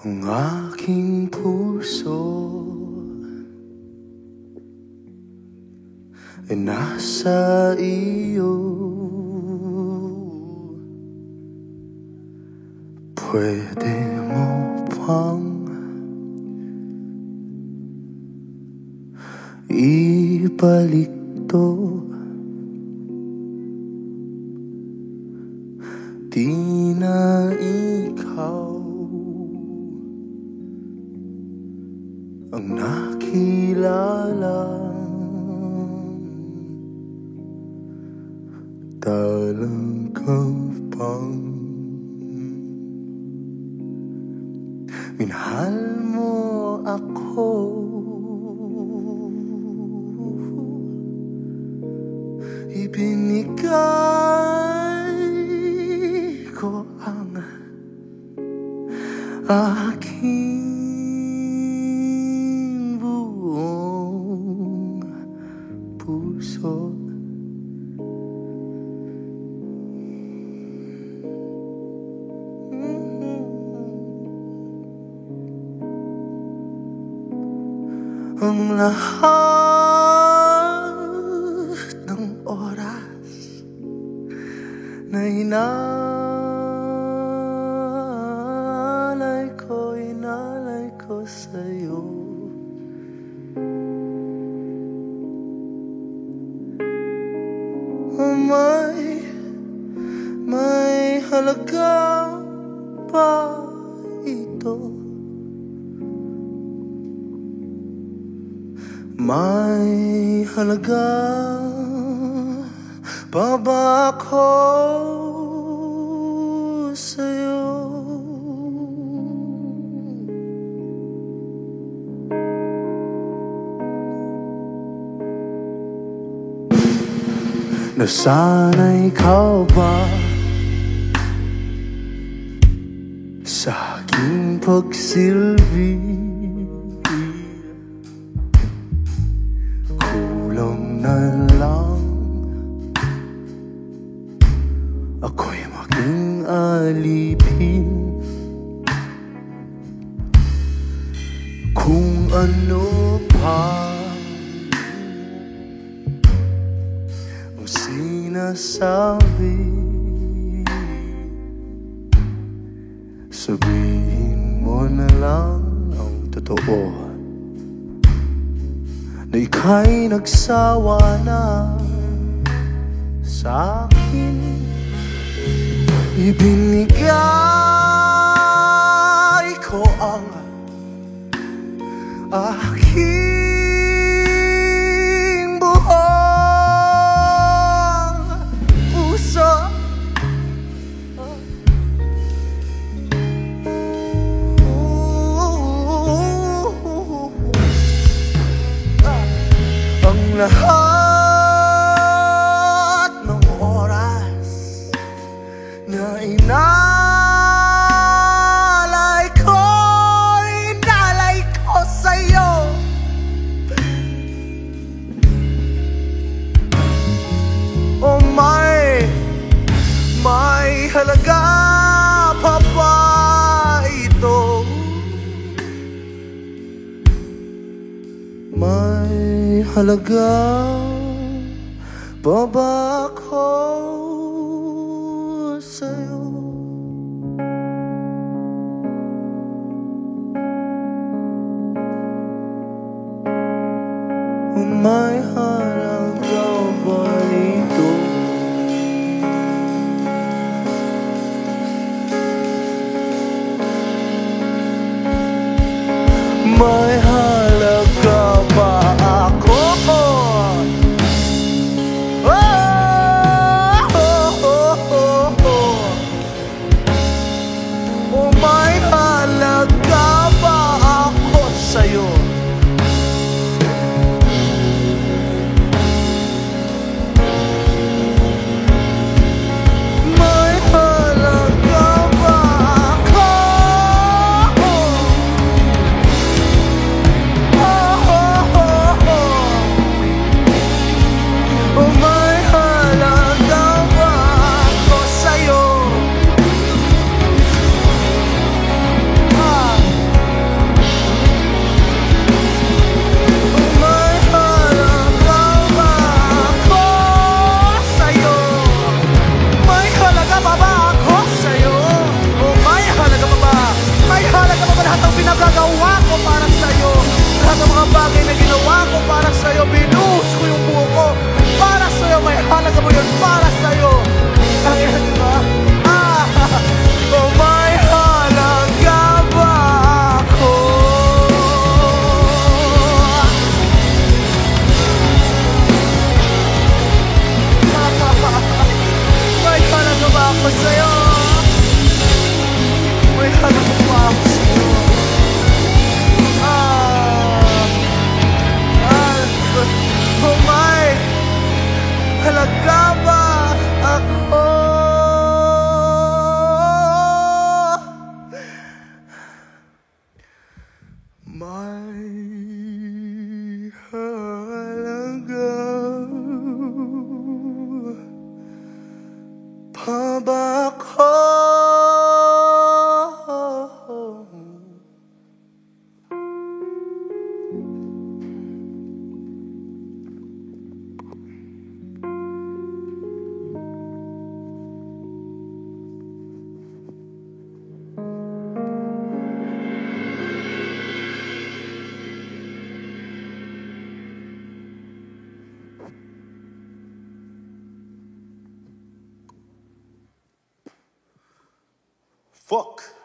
ang aking puso ay nasa iyo. Pwede mo bang ibalik to? Di na nakilala Talagang bang Minahal mo ako. Ibinigay ko ang aking Ang lahat ng oras na inalay ko, inalay ko sa'yo. Oh, may, may halaga pa May halaga pa ba ako sa'yo? Nasanay ka ba sa aking pagsilbi? Pa Ang sinasabi Sabihin mo na lang ang totoo. Na ika'y nagsawa na sa akin. Ibinigay ang lahat ng oras na inalay May halaga pa ba ako sa'yo? akin na ginawa ko para sa'yo. Binuhos ko yung buho ko para sa'yo. May halaga mo yun. talagang Fuck.